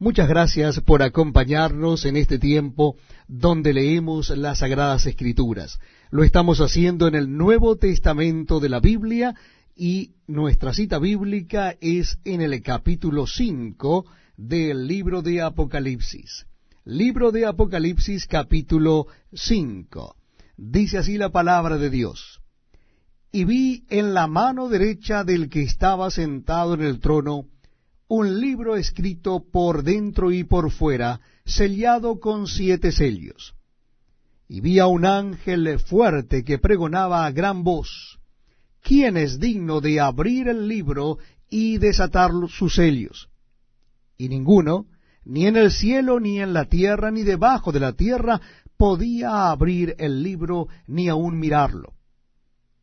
Muchas gracias por acompañarnos en este tiempo donde leemos las Sagradas Escrituras. Lo estamos haciendo en el Nuevo Testamento de la Biblia y nuestra cita bíblica es en el capítulo 5 del libro de Apocalipsis. Libro de Apocalipsis capítulo 5. Dice así la palabra de Dios. Y vi en la mano derecha del que estaba sentado en el trono un libro escrito por dentro y por fuera, sellado con siete sellos. Y vi a un ángel fuerte que pregonaba a gran voz, ¿quién es digno de abrir el libro y desatar sus sellos? Y ninguno, ni en el cielo, ni en la tierra, ni debajo de la tierra, podía abrir el libro, ni aun mirarlo.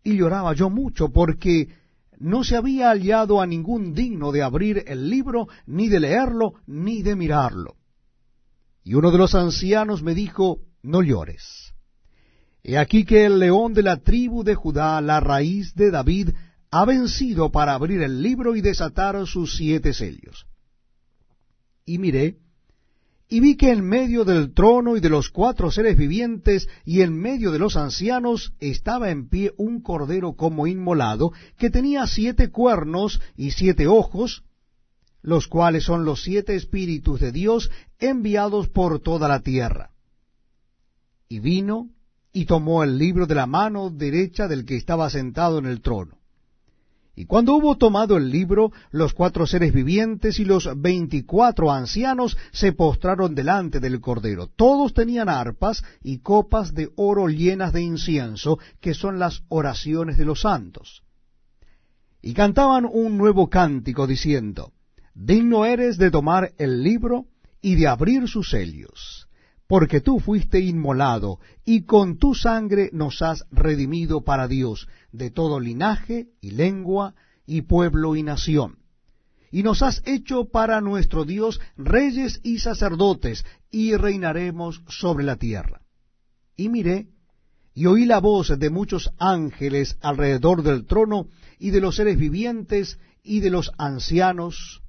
Y lloraba yo mucho, porque no se había hallado a ningún digno de abrir el libro, ni de leerlo, ni de mirarlo. Y uno de los ancianos me dijo, no llores. He aquí que el león de la tribu de Judá, la raíz de David, ha vencido para abrir el libro y desatar sus siete sellos. Y miré, y vi que en medio del trono y de los cuatro seres vivientes y en medio de los ancianos estaba en pie un cordero como inmolado, que tenía siete cuernos y siete ojos, los cuales son los siete espíritus de Dios enviados por toda la tierra. Y vino y tomó el libro de la mano derecha del que estaba sentado en el trono. Y cuando hubo tomado el libro, los cuatro seres vivientes y los veinticuatro ancianos se postraron delante del Cordero. Todos tenían arpas y copas de oro llenas de incienso, que son las oraciones de los santos. Y cantaban un nuevo cántico diciendo, Digno eres de tomar el libro y de abrir sus sellos porque tú fuiste inmolado, y con tu sangre nos has redimido para Dios de todo linaje y lengua y pueblo y nación. Y nos has hecho para nuestro Dios reyes y sacerdotes, y reinaremos sobre la tierra. Y miré, y oí la voz de muchos ángeles alrededor del trono, y de los seres vivientes, y de los ancianos,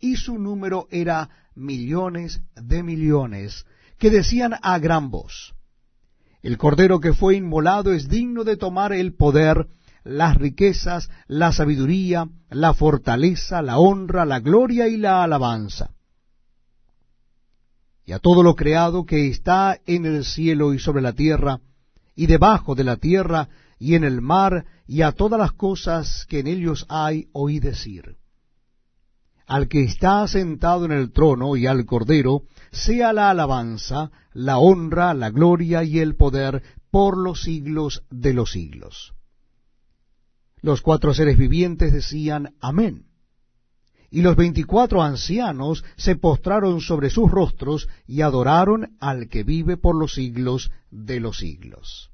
y su número era millones de millones, que decían a gran voz, el cordero que fue inmolado es digno de tomar el poder, las riquezas, la sabiduría, la fortaleza, la honra, la gloria y la alabanza. Y a todo lo creado que está en el cielo y sobre la tierra, y debajo de la tierra, y en el mar, y a todas las cosas que en ellos hay, oí decir al que está sentado en el trono y al Cordero, sea la alabanza, la honra, la gloria y el poder por los siglos de los siglos. Los cuatro seres vivientes decían Amén. Y los veinticuatro ancianos se postraron sobre sus rostros y adoraron al que vive por los siglos de los siglos.